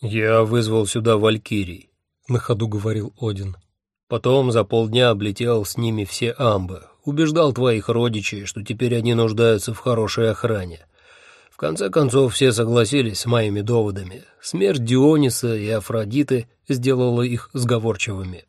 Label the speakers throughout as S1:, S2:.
S1: «Я вызвал сюда валькирий», — на ходу говорил Один. «Потом за полдня облетел с ними все амбы, убеждал твоих родичей, что теперь они нуждаются в хорошей охране. В конце концов, все согласились с моими доводами. Смерть Диониса и Афродиты сделала их сговорчивыми.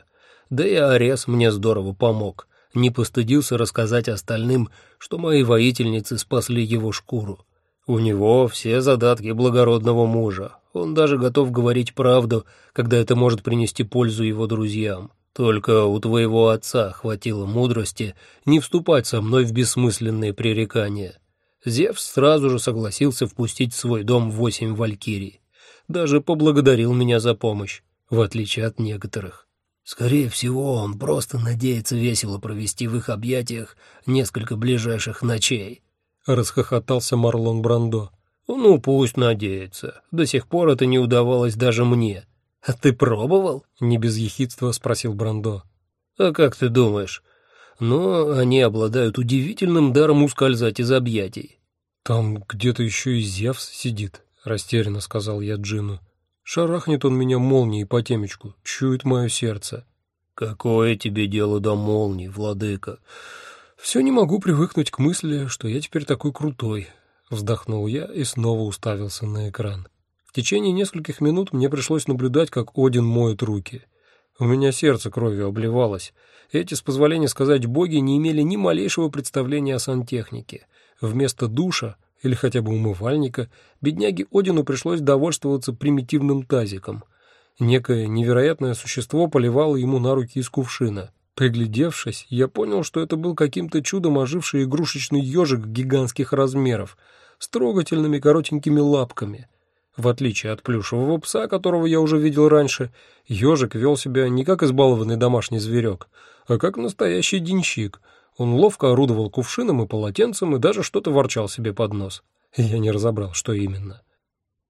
S1: Да и Арес мне здорово помог. Не постыдился рассказать остальным, что мои воительницы спасли его шкуру. У него все задатки благородного мужа. Он даже готов говорить правду, когда это может принести пользу его друзьям. Только у твоего отца хватило мудрости не вступать со мной в бессмысленные пререкания. Зевс сразу же согласился впустить в свой дом восемь валькирий. Даже поблагодарил меня за помощь, в отличие от некоторых. Скорее всего, он просто надеется весело провести в их объятиях несколько ближайших ночей. Расхохотался Марлон Брандо. Ну, пусть надеется. До сих пор это не удавалось даже мне. А ты пробовал? Не без ехидства спросил Брандо. А как ты думаешь? Но они обладают удивительным даром ускользать из объятий. Там где-то еще и Зевс сидит, растерянно сказал я Джину. Шарахнет он меня молнией по темечку, чует мое сердце. Какое тебе дело до молнии, владыка? Все не могу привыкнуть к мысли, что я теперь такой крутой. Вздохнул я и снова уставился на экран. В течение нескольких минут мне пришлось наблюдать, как Один моет руки. У меня сердце кровью обливалось. Эти, с позволения сказать, боги не имели ни малейшего представления о сантехнике. Вместо душа или хотя бы умывальника, бедняге Одину пришлось довольствоваться примитивным тазиком. Некое невероятное существо поливало ему на руки из кувшина. Приглядевшись, я понял, что это был каким-то чудом оживший игрушечный ежик гигантских размеров с трогательными коротенькими лапками. В отличие от плюшевого пса, которого я уже видел раньше, ежик вел себя не как избалованный домашний зверек, а как настоящий денщик — он ловко орудовал кувшином и полотенцем и даже что-то ворчал себе под нос. Я не разобрал, что именно.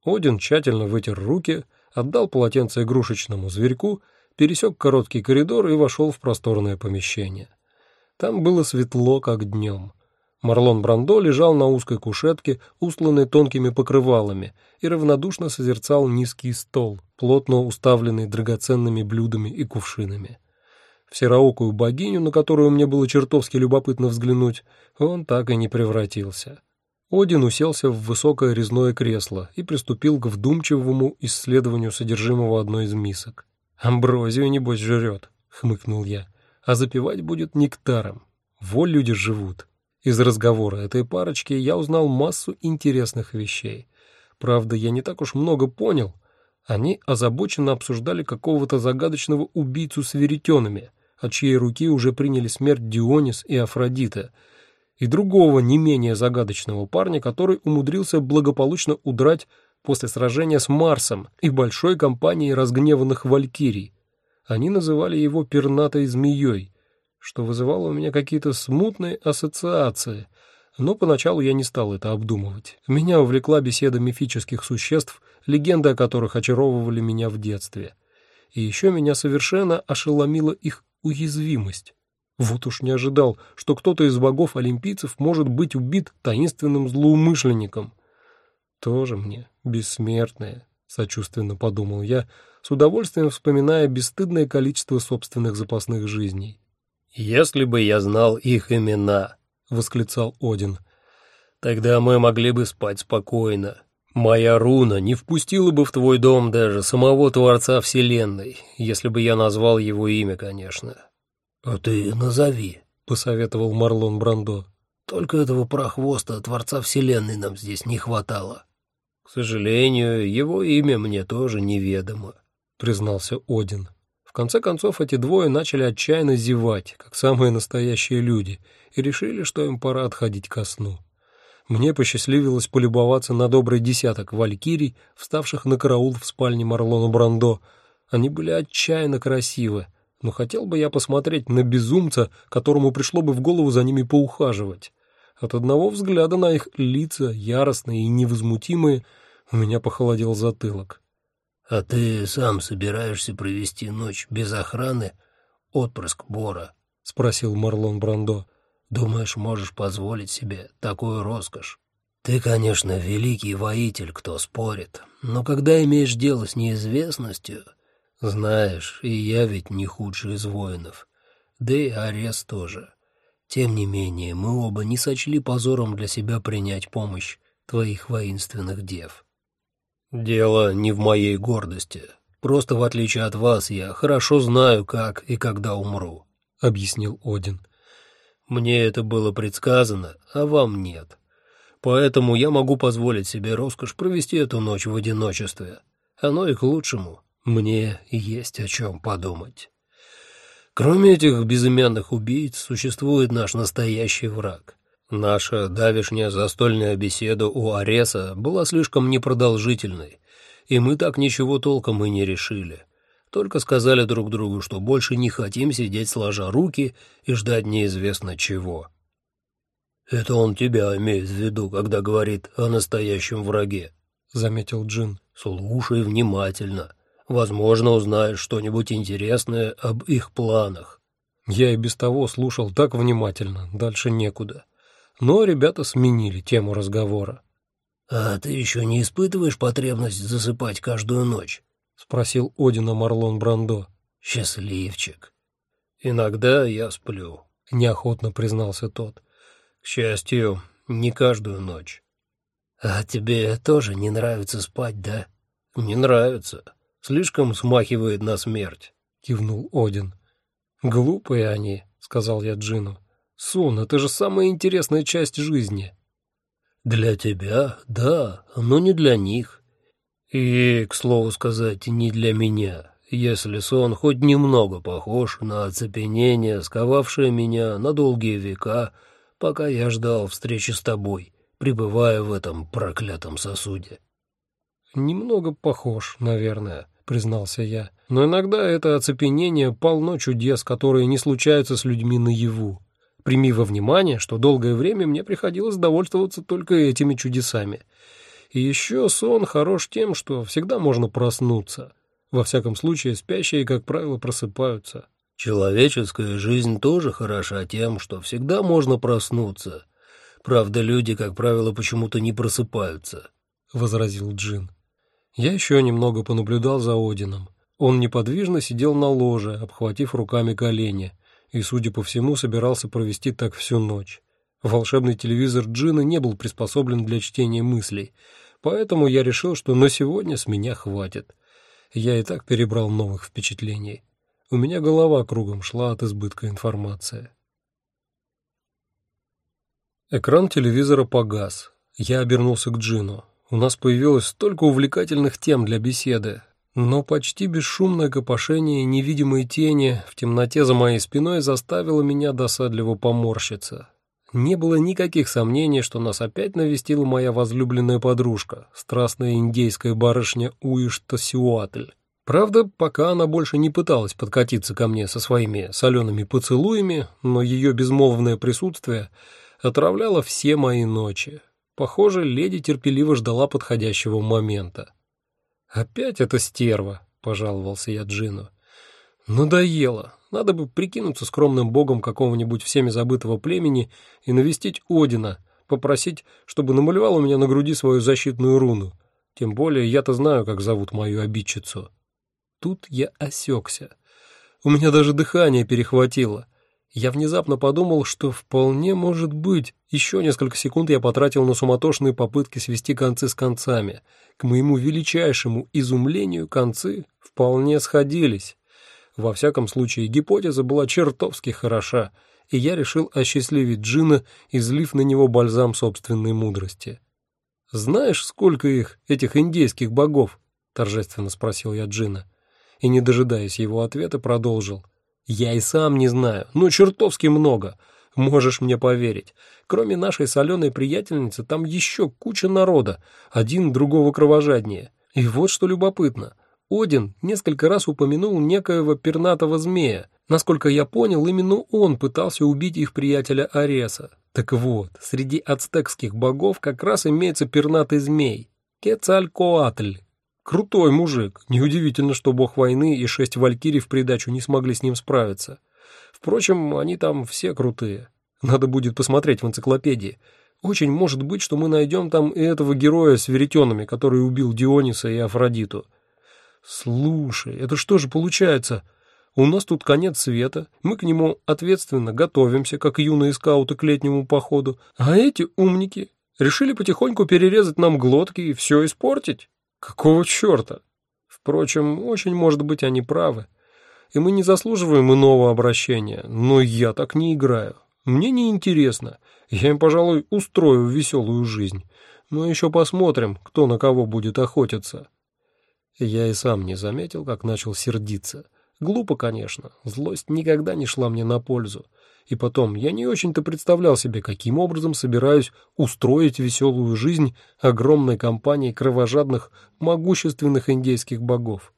S1: Один тщательно вытер руки, отдал полотенце игрушечному зверьку, пересек короткий коридор и вошел в просторное помещение. Там было светло, как днем. Марлон Брандо лежал на узкой кушетке, устланной тонкими покрывалами, и равнодушно созерцал низкий стол, плотно уставленный драгоценными блюдами и кувшинами в сероокую богиню, на которую мне было чертовски любопытно взглянуть, он так и не превратился. Один уселся в высокое резное кресло и приступил к вдумчивому исследованию содержимого одной из мисок. «Амброзию, небось, жрет», — хмыкнул я, — «а запивать будет нектаром. Воль люди живут». Из разговора этой парочки я узнал массу интересных вещей. Правда, я не так уж много понял. Они озабоченно обсуждали какого-то загадочного убийцу с веретенами — от чьей руки уже приняли смерть Дионис и Афродита, и другого не менее загадочного парня, который умудрился благополучно удрать после сражения с Марсом и большой компанией разгневанных валькирий. Они называли его пернатой змеей, что вызывало у меня какие-то смутные ассоциации, но поначалу я не стал это обдумывать. Меня увлекла беседа мифических существ, легенды о которых очаровывали меня в детстве. И еще меня совершенно ошеломила их уязвимость. Вот уж не ожидал, что кто-то из богов-олимпийцев может быть убит таинственным злоумышленником. Тоже мне бессмертное, сочувственно подумал я, с удовольствием вспоминая бесстыдное количество собственных запасных жизней. «Если бы я знал их имена», — восклицал Один, — «тогда мы могли бы спать спокойно. Моя руна не впустила бы в твой дом даже самого Творца Вселенной, если бы я назвал его имя, конечно. А ты назови, посоветовал Марлон Брандо. Только этого прохвоста Творца Вселенной нам здесь не хватало. К сожалению, его имя мне тоже неведомо, признался Один. В конце концов, эти двое начали отчаянно зевать, как самые настоящие люди, и решили, что им пора отходить ко сну. Мне посчастливилось полюбоваться на добрый десяток валькирий, вставших на караул в спальне Марлона Брандо. Они были отчаянно красивы, но хотел бы я посмотреть на безумца, которому пришло бы в голову за ними поухаживать. От одного взгляда на их лица, яростные и невозмутимые, у меня похолодел затылок. — А ты сам собираешься провести ночь без охраны, отпрыск Бора? — спросил Марлон Брандо. Думаешь, можешь позволить себе такую роскошь? «Ты, конечно, великий воитель, кто спорит, но когда имеешь дело с неизвестностью, знаешь, и я ведь не худший из воинов, да и Арес тоже. Тем не менее, мы оба не сочли позором для себя принять помощь твоих воинственных дев. Дело не в моей гордости. Просто в отличие от вас, я хорошо знаю, как и когда умру, — объяснил Один. Мне это было предсказано, а вам нет. Поэтому я могу позволить себе роскошь провести эту ночь в одиночестве. Оно и к лучшему. Мне есть о чем подумать. Кроме этих безымянных убийц, существует наш настоящий враг. Наша давешняя застольная беседа у Ареса была слишком непродолжительной, и мы так ничего толком и не решили. Только сказали друг другу, что больше не хотим сидеть сложа руки и ждать неизвестно чего. «Это он тебя имеет в виду, когда говорит о настоящем враге», — заметил Джин. «Слушай внимательно. Возможно, узнаешь что-нибудь интересное об их планах». Я и без того слушал так внимательно, дальше некуда. Но ребята сменили тему разговора. «А ты еще не испытываешь потребность засыпать каждую ночь?» — спросил Одина Марлон Брандо. «Счастливчик». «Иногда я сплю», — неохотно признался тот. «К счастью, не каждую ночь». «А тебе тоже не нравится спать, да?» «Не нравится. Слишком смахивает на смерть», — кивнул Один. «Глупые они», — сказал я Джину. «Сон — это же самая интересная часть жизни». «Для тебя, да, но не для них. И, к слову сказать, не для меня, если сон хоть немного похож на оцепенение, сковавшее меня на долгие века, пока я ждал встречи с тобой, пребывая в этом проклятом сосуде». «Немного похож, наверное», признался я. Но иногда это оцепенение полно чудес, которые не случаются с людьми наяву. Прими во внимание, что долгое время мне приходилось довольствоваться только этими чудесами. И еще сон хорош тем, что всегда можно проснуться. Во всяком случае, спящие, как правило, просыпаются. Человеческая жизнь тоже хороша тем, что всегда можно проснуться. Правда, люди, как правило, почему-то не просыпаются, — возразил Джин. Я еще немного понаблюдал за Одином. Он неподвижно сидел на ложе, обхватив руками колени, и, судя по всему, собирался провести так всю ночь. Волшебный телевизор Джина не был приспособлен для чтения мыслей, поэтому я решил, что на сегодня с меня хватит. Я и так перебрал новых впечатлений. У меня голова кругом шла от избытка информации. Экран телевизора погас. Я обернулся к Джину. У нас появилось столько увлекательных тем для беседы, но почти бесшумное копошение невидимой тени в темноте за моей спиной заставило меня досадливо поморщиться. Не было никаких сомнений, что нас опять навестила моя возлюбленная подружка, страстная индейская барышня Уиш-Тасюатль. Правда, пока она больше не пыталась подкатиться ко мне со своими солеными поцелуями, но ее безмолвное присутствие отравляло все мои ночи. Похоже, леди терпеливо ждала подходящего момента. «Опять эта стерва», — пожаловался я Джину. «Надоело. Надо бы прикинуться скромным богом какого-нибудь всеми забытого племени и навестить Одина, попросить, чтобы намалевал у меня на груди свою защитную руну. Тем более я-то знаю, как зовут мою обидчицу». Тут я осекся. У меня даже дыхание перехватило я внезапно подумал, что вполне может быть. Еще несколько секунд я потратил на суматошные попытки свести концы с концами. К моему величайшему изумлению концы вполне сходились. Во всяком случае, гипотеза была чертовски хороша, и я решил осчастливить Джина, излив на него бальзам собственной мудрости. «Знаешь, сколько их, этих индейских богов?» — торжественно спросил я Джина. И, не дожидаясь его ответа, продолжил — я и сам не знаю, но чертовски много. Можешь мне поверить. Кроме нашей соленой приятельницы, там еще куча народа, один другого кровожаднее. И вот что любопытно. Один несколько раз упомянул некоего пернатого змея. Насколько я понял, именно он пытался убить их приятеля Ареса. Так вот, среди ацтекских богов как раз имеется пернатый змей. Кецалькоатль. Крутой мужик. Неудивительно, что бог войны и шесть валькирий в придачу не смогли с ним справиться. Впрочем, они там все крутые. Надо будет посмотреть в энциклопедии. Очень может быть, что мы найдем там и этого героя с веретенами, который убил Диониса и Афродиту. Слушай, это что же получается? У нас тут конец света, мы к нему ответственно готовимся, как юные скауты к летнему походу, а эти умники решили потихоньку перерезать нам глотки и все испортить. Какого черта? Впрочем, очень может быть они правы. И мы не заслуживаем иного обращения, но я так не играю. Мне не интересно. Я им, пожалуй, устрою веселую жизнь. Мы еще посмотрим, кто на кого будет охотиться. Я и сам не заметил, как начал сердиться. Глупо, конечно, злость никогда не шла мне на пользу. И потом, я не очень-то представлял себе, каким образом собираюсь устроить веселую жизнь огромной компании кровожадных, могущественных индейских богов.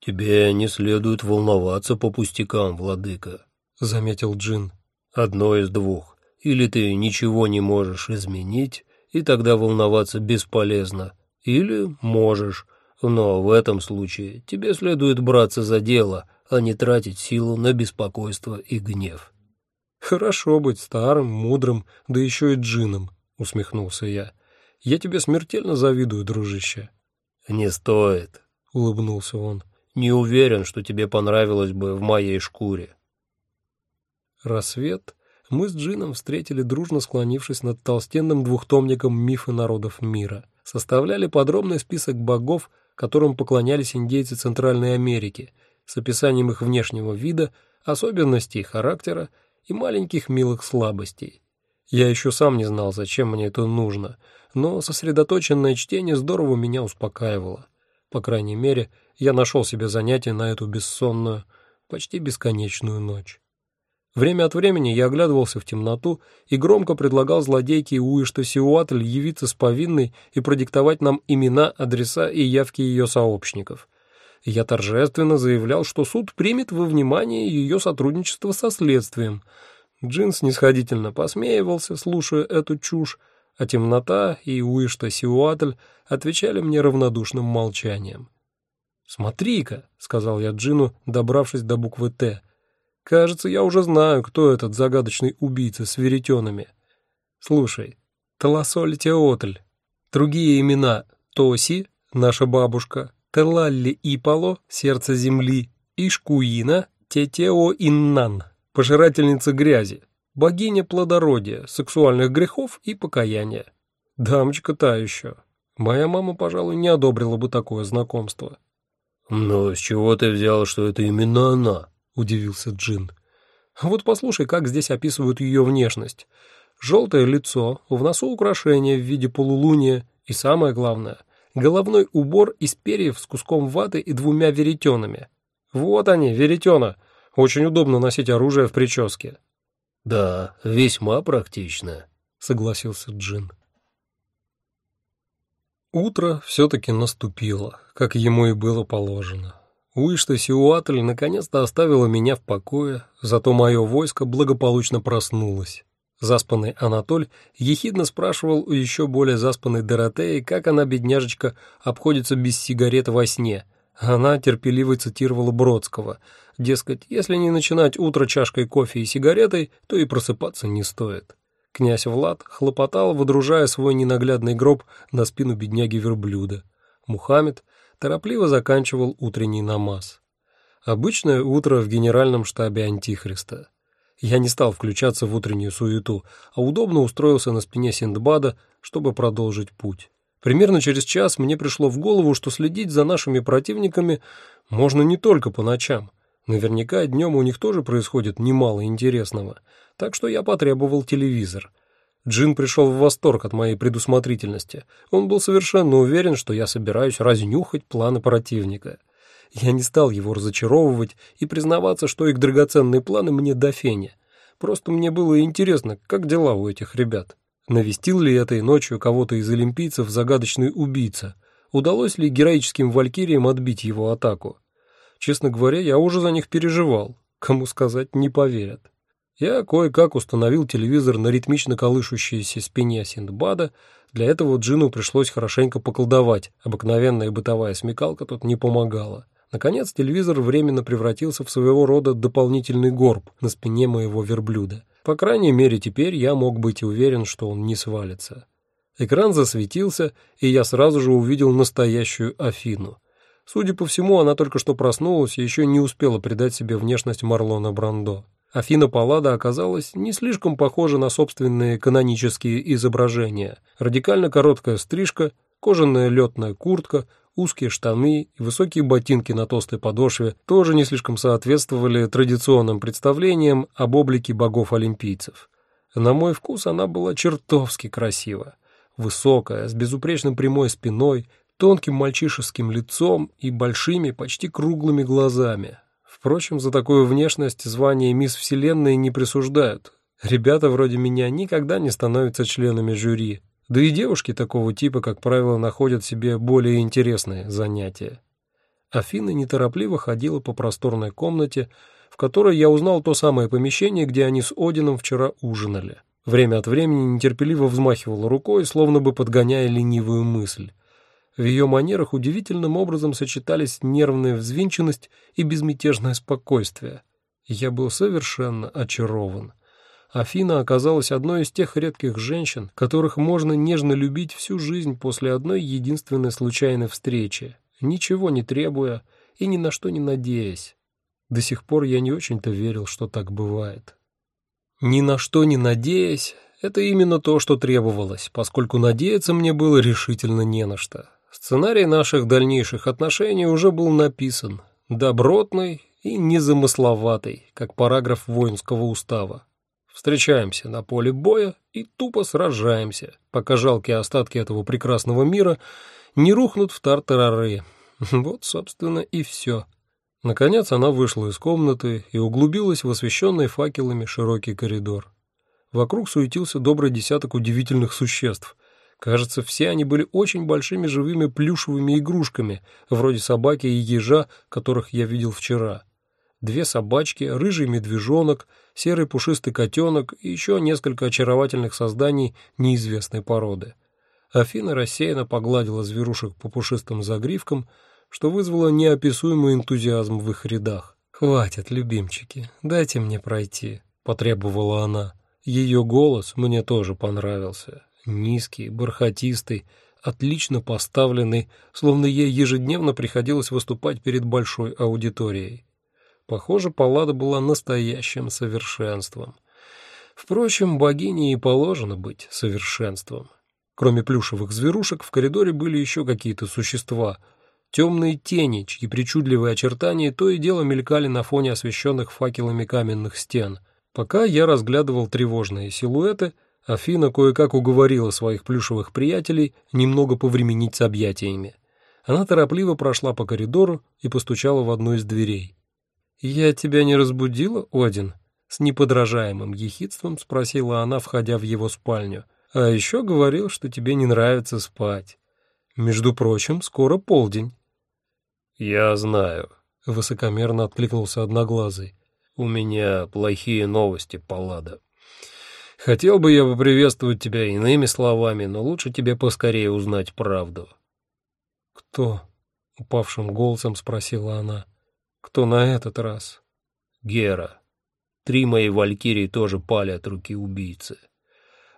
S2: «Тебе не следует волноваться по пустякам, владыка», — заметил Джин. «Одно из двух. Или ты ничего не можешь изменить, и тогда волноваться бесполезно, или можешь, но в этом случае тебе следует браться за дело, а не тратить силу на беспокойство и гнев.
S1: «Хорошо быть старым, мудрым, да еще и джином», — усмехнулся я. «Я тебе смертельно завидую, дружище».
S2: «Не стоит», — улыбнулся он. «Не уверен, что тебе понравилось бы в моей шкуре».
S1: Рассвет мы с Джином встретили, дружно склонившись над толстенным двухтомником «Мифы народов мира». Составляли подробный список богов, которым поклонялись индейцы Центральной Америки — с описанием их внешнего вида, особенностей характера и маленьких милых слабостей. Я еще сам не знал, зачем мне это нужно, но сосредоточенное чтение здорово меня успокаивало. По крайней мере, я нашел себе занятие на эту бессонную, почти бесконечную ночь. Время от времени я оглядывался в темноту и громко предлагал злодейке Уишта Сиуатль явиться с повинной и продиктовать нам имена, адреса и явки ее сообщников — я торжественно заявлял, что суд примет во внимание ее сотрудничество со следствием. Джин снисходительно посмеивался, слушая эту чушь, а темнота и Уишта Сиуатль отвечали мне равнодушным молчанием. «Смотри-ка», — сказал я Джину, добравшись до буквы «Т», — «кажется, я уже знаю, кто этот загадочный убийца с веретенами. Слушай, Таласоль Теотль, другие имена Тоси, наша бабушка, Телалли Ипало, сердце земли, Ишкуина, Тетео Иннан, пожирательница грязи, богиня плодородия, сексуальных грехов и покаяния. Дамочка та еще. Моя мама, пожалуй, не одобрила бы такое знакомство.
S2: «Но с чего ты взял, что это именно она?» — удивился Джин.
S1: «Вот послушай, как здесь описывают ее внешность. Желтое лицо, в носу украшения в виде полулуния и, самое главное, головной убор из перьев с куском ваты и двумя веретенами. Вот они, веретена. Очень удобно носить оружие в прическе.
S2: Да, весьма практично,
S1: согласился Джин. Утро все-таки наступило, как ему и было положено. Уишта Сиуатль наконец-то оставила меня в покое, зато мое войско благополучно проснулось. Заспанный Анатоль ехидно спрашивал у еще более заспанной Доротеи, как она, бедняжечка, обходится без сигарет во сне. Она терпеливо цитировала Бродского. Дескать, если не начинать утро чашкой кофе и сигаретой, то и просыпаться не стоит. Князь Влад хлопотал, водружая свой ненаглядный гроб на спину бедняги-верблюда. Мухаммед торопливо заканчивал утренний намаз. Обычное утро в генеральном штабе Антихриста. Я не стал включаться в утреннюю суету, а удобно устроился на спине Синдбада, чтобы продолжить путь. Примерно через час мне пришло в голову, что следить за нашими противниками можно не только по ночам. Наверняка днем у них тоже происходит немало интересного, так что я потребовал телевизор. Джин пришел в восторг от моей предусмотрительности. Он был совершенно уверен, что я собираюсь разнюхать планы противника. Я не стал его разочаровывать и признаваться, что их драгоценные планы мне до феня. Просто мне было интересно, как дела у этих ребят. Навестил ли этой ночью кого-то из олимпийцев загадочный убийца? Удалось ли героическим валькириям отбить его атаку? Честно говоря, я уже за них переживал. Кому сказать, не поверят. Я кое-как установил телевизор на ритмично колышущейся спине Синдбада. Для этого Джину пришлось хорошенько поколдовать. Обыкновенная бытовая смекалка тут не помогала. Наконец телевизор временно превратился в своего рода дополнительный горб на спине моего верблюда.
S2: По крайней мере, теперь я мог быть уверен, что он не свалится. Экран засветился, и я сразу же увидел настоящую Афину. Судя по всему, она только что проснулась и еще не успела придать себе внешность Марлона Брандо. Афина Паллада оказалась не слишком похожа на собственные канонические изображения. Радикально короткая стрижка, кожаная летная куртка, узкие штаны и высокие ботинки на толстой подошве тоже не слишком соответствовали традиционным представлениям об облике богов-олимпийцев. На мой вкус она была чертовски красива высокая, с безупречно прямой спиной, тонким мальчишеским лицом и большими, почти круглыми глазами. Впрочем, за такую внешность звание мисс Вселенной не присуждают. Ребята вроде меня никогда не становятся членами жюри. Да и девушки такого типа, как правило, находят себе более интересные занятия. Афина неторопливо ходила по просторной комнате, в которой я узнал то самое помещение, где они с Одином вчера ужинали. Время от времени нетерпеливо взмахивала рукой, словно бы подгоняя ленивую мысль. В ее манерах удивительным образом сочетались нервная взвинченность и безмятежное спокойствие. Я был совершенно очарован. Афина оказалась одной из тех редких женщин, которых можно нежно любить всю жизнь после одной единственной случайной встречи, ничего не требуя и ни на что не надеясь. До сих пор я не очень-то верил, что так бывает. Ни на что не надеясь, это именно то, что требовалось, поскольку надеяться мне было решительно не на что. Сценарий наших дальнейших отношений уже был написан, добротный и незамысловатый, как параграф воинского устава. Встречаемся на поле боя и тупо сражаемся, пока жалкие остатки этого прекрасного мира не рухнут в тартарары. Вот, собственно, и все. Наконец она вышла из комнаты и углубилась в освещенный факелами широкий коридор. Вокруг суетился добрый десяток удивительных существ. Кажется, все они были очень большими живыми плюшевыми игрушками, вроде собаки и ежа, которых я видел вчера. Две собачки, рыжий медвежонок, серый пушистый котенок и еще несколько очаровательных созданий неизвестной породы. Афина рассеянно погладила зверушек по пушистым загривкам, что вызвало неописуемый энтузиазм в их рядах. «Хватит, любимчики, дайте мне пройти», — потребовала она. Ее голос мне тоже понравился. Низкий, бархатистый, отлично поставленный, словно ей ежедневно приходилось выступать перед большой аудиторией. Похоже, Паллада была настоящим совершенством. Впрочем, богине и положено быть совершенством. Кроме плюшевых зверушек, в коридоре были еще какие-то существа — Темные тени, чьи причудливые очертания то и дело мелькали на фоне освещенных факелами каменных стен. Пока я разглядывал тревожные силуэты, Афина кое-как уговорила своих плюшевых приятелей немного повременить с объятиями. Она торопливо прошла по коридору и постучала в одну из дверей. «Я тебя не разбудила, Один?» С неподражаемым ехидством спросила она, входя в его спальню. «А еще говорил, что тебе не нравится спать. Между прочим, скоро полдень».
S1: «Я знаю», —
S2: высокомерно откликнулся Одноглазый.
S1: «У меня плохие новости, Паллада. Хотел бы я поприветствовать тебя иными словами, но лучше тебе поскорее узнать правду».
S2: «Кто?» — упавшим голосом спросила она. «Кто на этот раз?»
S1: «Гера. Три мои валькирии тоже пали от руки убийцы.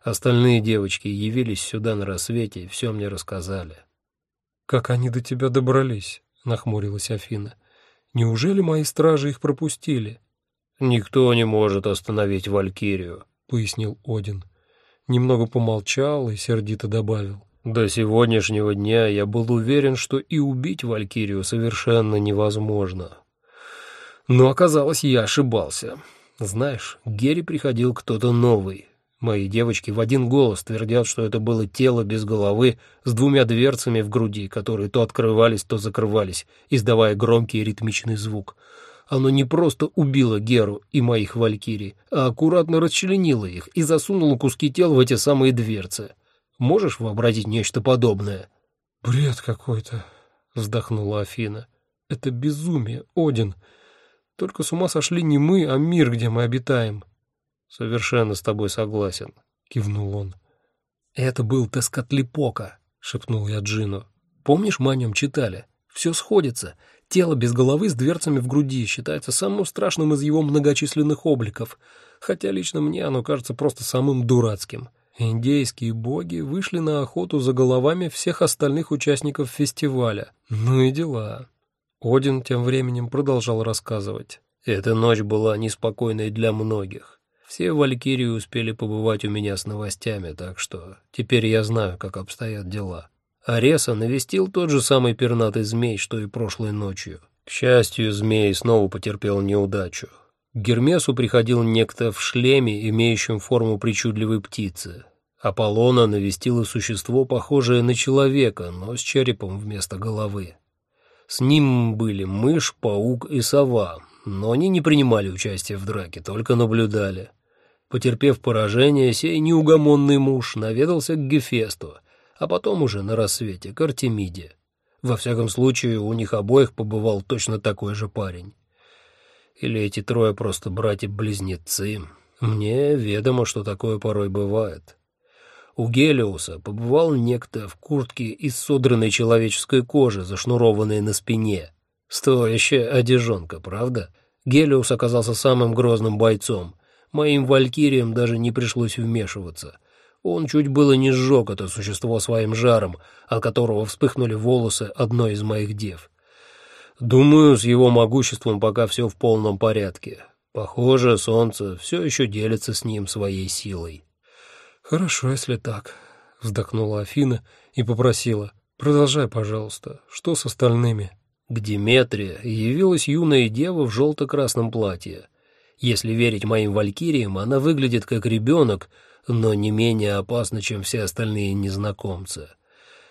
S1: Остальные девочки явились сюда на рассвете и все мне рассказали».
S2: «Как они до тебя добрались?» — нахмурилась Афина. «Неужели мои стражи их пропустили?»
S1: «Никто не может остановить Валькирию», — пояснил Один.
S2: Немного помолчал и сердито добавил.
S1: «До сегодняшнего дня я был уверен, что и убить Валькирию совершенно невозможно. Но оказалось, я ошибался. Знаешь, Герри приходил кто-то новый, Мои девочки в один голос твердят, что это было тело без головы с двумя дверцами в груди, которые то открывались, то закрывались, издавая громкий ритмичный звук. Оно не просто убило Геру и моих валькирий, а аккуратно расчленило их и засунуло куски тел в эти самые дверцы. Можешь вообразить нечто подобное?
S2: «Бред какой-то», — вздохнула Афина. «Это безумие, Один. Только с ума сошли не мы, а мир, где мы обитаем».
S1: «Совершенно с тобой согласен», — кивнул он.
S2: «Это был Тескотлипока», — шепнул я Джину. «Помнишь, мы о нем читали?
S1: Все сходится. Тело без головы с дверцами в груди считается самым страшным из его многочисленных обликов, хотя лично мне оно кажется просто самым дурацким. Индейские боги вышли на охоту за головами всех остальных участников фестиваля. Ну и дела. Один тем временем продолжал рассказывать.
S2: Эта ночь была неспокойной для многих. Все валькирии успели побывать у меня с новостями, так что теперь я знаю, как обстоят дела. Ареса навестил тот же самый пернатый змей, что и прошлой ночью. К счастью, змей снова потерпел неудачу. К Гермесу приходил некто в шлеме, имеющем форму причудливой птицы. Аполлона навестило существо, похожее на человека, но с черепом вместо головы. С ним были мышь, паук и сова, но они не принимали участия в драке, только наблюдали. Потерпев поражение, сей неугомонный муж наведался к Гефесту, а потом уже на рассвете к Артемиде. Во всяком случае, у них обоих побывал точно такой же парень. Или эти трое просто братья-близнецы. Мне ведомо, что такое порой бывает. У Гелиуса побывал некто в куртке из содранной человеческой кожи, зашнурованной на спине. Стоящая одежонка, правда? Гелиус оказался самым грозным бойцом. Моим валькириям даже не пришлось вмешиваться. Он чуть было не сжег это существо своим жаром, от которого вспыхнули волосы одной из моих дев. Думаю, с его могуществом пока все в полном порядке. Похоже, солнце все еще делится с ним своей силой.
S1: «Хорошо, если так», — вздохнула Афина и попросила. «Продолжай, пожалуйста. Что с остальными?»
S2: К Диметре явилась юная дева в желто-красном платье. Если верить моим валькириям, она выглядит как ребенок, но не менее опасна, чем все остальные незнакомцы.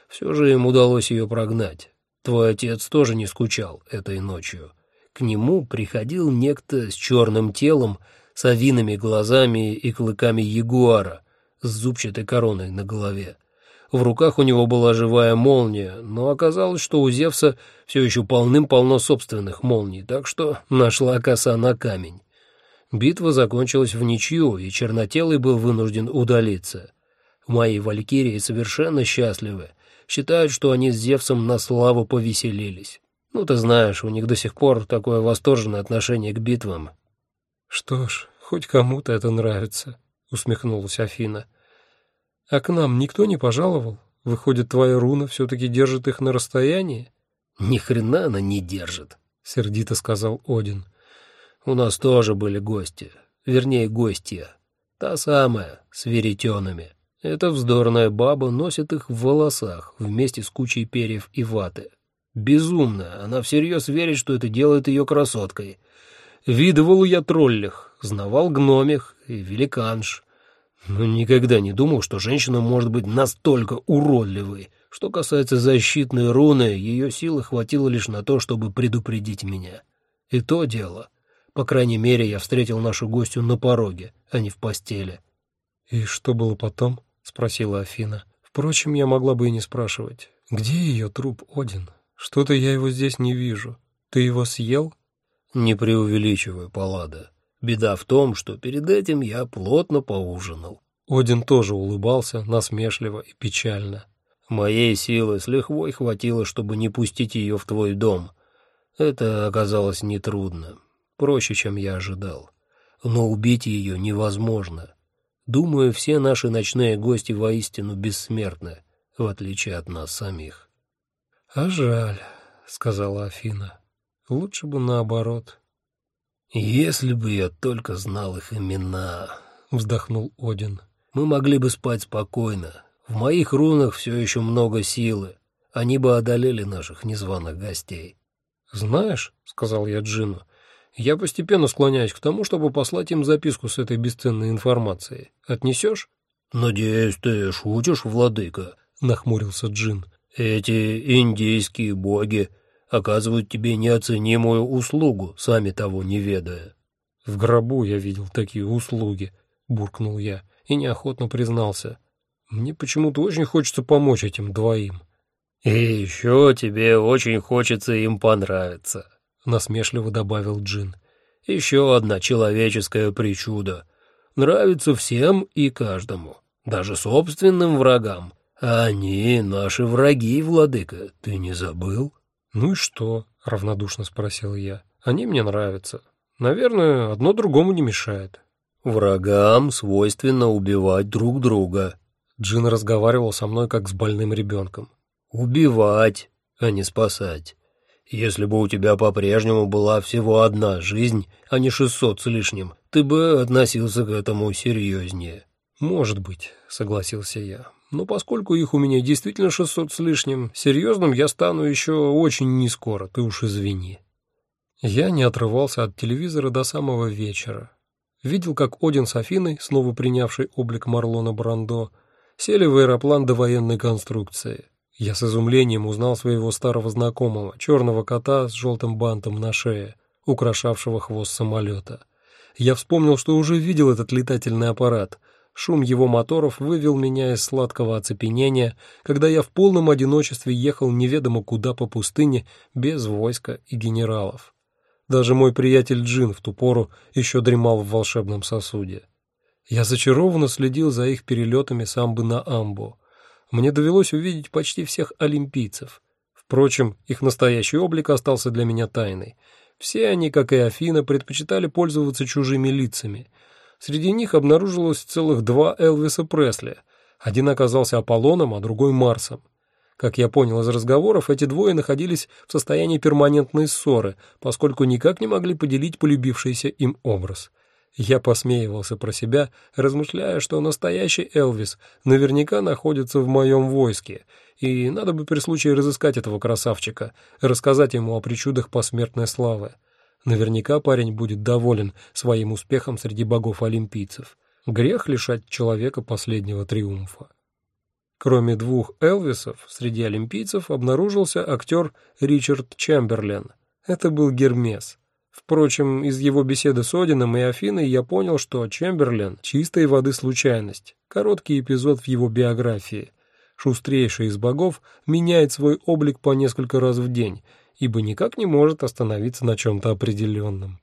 S2: Все же им удалось ее прогнать. Твой отец тоже не скучал этой ночью. К нему приходил некто с черным телом, с овиными глазами и клыками ягуара — с зубчатой короной на голове. В руках у него была живая молния, но оказалось, что у Зевса все еще полным-полно собственных молний, так что нашла коса на камень. Битва закончилась в ничью, и Чернотелый был вынужден удалиться. Мои валькирии совершенно счастливы, считают, что они с Зевсом на славу повеселились. Ну, ты знаешь, у них до сих пор такое восторженное отношение к битвам.
S1: Что ж, хоть кому-то это нравится. — усмехнулась Афина. «А к нам никто не пожаловал? Выходит, твоя руна все-таки держит их на расстоянии?»
S2: «Ни хрена она не держит», — сердито сказал Один. «У нас тоже были гости, вернее, гостья. Та самая, с веретенами. Эта вздорная баба носит их в волосах вместе с кучей перьев и ваты. Безумно, она всерьез верит, что это делает ее красоткой. Видывал я троллях, знавал гномих и великанш. Но никогда не думал, что женщина может быть настолько уродливой. Что касается защитной руны, ее силы хватило лишь на то, чтобы предупредить меня. И то дело. По крайней мере, я встретил нашу гостью на пороге, а не в постели.
S1: «И что было потом?» — спросила Афина. «Впрочем, я могла бы и не спрашивать. Где ее труп, Один? Что-то я его здесь не вижу. Ты его съел?»
S2: Не преувеличивай, Паллада. Беда в том, что перед этим я плотно поужинал.
S1: Один тоже улыбался, насмешливо и печально.
S2: Моей силы с лихвой хватило, чтобы не пустить ее в твой дом. Это оказалось нетрудно, проще, чем я ожидал. Но убить ее невозможно. Думаю, все наши ночные гости воистину бессмертны, в отличие от нас самих.
S1: — А жаль, — сказала Афина. Лучше бы наоборот.
S2: «Если бы я только знал их имена», — вздохнул Один, — «мы могли бы спать спокойно. В моих рунах все еще много силы. Они бы одолели наших незваных гостей».
S1: «Знаешь», — сказал я Джину, — «я постепенно склоняюсь к тому, чтобы послать им записку с этой бесценной информацией. Отнесешь?»
S2: «Надеюсь, ты шутишь, владыка», — нахмурился Джин. «Эти индийские боги оказывают тебе неоценимую услугу, сами того не ведая».
S1: «В гробу я видел такие услуги», — буркнул я и неохотно признался. «Мне почему-то очень хочется помочь этим двоим».
S2: «И еще тебе очень хочется им понравиться», — насмешливо добавил Джин. «Еще одна человеческая причуда. Нравится всем и каждому, даже собственным врагам. А они наши враги, владыка, ты не забыл?»
S3: «Ну и что?» — равнодушно спросил я. «Они мне нравятся. Наверное, одно другому не мешает».
S2: «Врагам свойственно убивать друг друга».
S3: Джин разговаривал со мной как с больным ребенком.
S2: «Убивать, а не спасать. Если бы у тебя по-прежнему была всего одна жизнь, а не шестьсот с лишним, ты бы относился к этому серьезнее».
S3: «Может быть», — согласился я. «Но поскольку их у меня действительно шестьсот с лишним, серьезным я стану еще очень нескоро, ты уж извини». Я не отрывался от телевизора до самого вечера. Видел, как Один с Афиной, снова принявший облик Марлона Брандо, сели в аэроплан до военной конструкции. Я с изумлением узнал своего старого знакомого, черного кота с желтым бантом на шее, украшавшего хвост самолета. Я вспомнил, что уже видел этот летательный аппарат. Шум его моторов вывел меня из сладкого оцепенения, когда я в полном одиночестве ехал неведомо куда по пустыне без войска и генералов. Даже мой приятель Джин в ту пору еще дремал в волшебном сосуде. Я зачарованно следил за их перелетами с амбы на амбу. Мне довелось увидеть почти всех олимпийцев. Впрочем, их настоящий облик остался для меня тайной. Все они, как и Афина, предпочитали пользоваться чужими лицами. Среди них обнаружилось целых два Элвиса Пресли. Один оказался Аполлоном, а другой Марсом. Как я понял из разговоров, эти двое находились в состоянии перманентной ссоры, поскольку никак не могли поделить полюбившийся им образ. Я посмеивался про себя, размышляя, что настоящий Элвис наверняка находится в моем войске, и надо бы при случае разыскать этого красавчика, рассказать ему о причудах посмертной славы. Наверняка парень будет доволен своим успехом среди богов-олимпийцев. Грех лишать человека последнего триумфа. Кроме двух Элвисов, среди олимпийцев обнаружился актер Ричард Чемберлен. Это был Гермес. Впрочем, из его беседы с Одином и Афиной я понял, что Чемберлен — чистой воды случайность, короткий эпизод в его биографии. Шустрейший из богов меняет свой облик по несколько раз в день, ибо никак не может остановиться на чем-то определенном.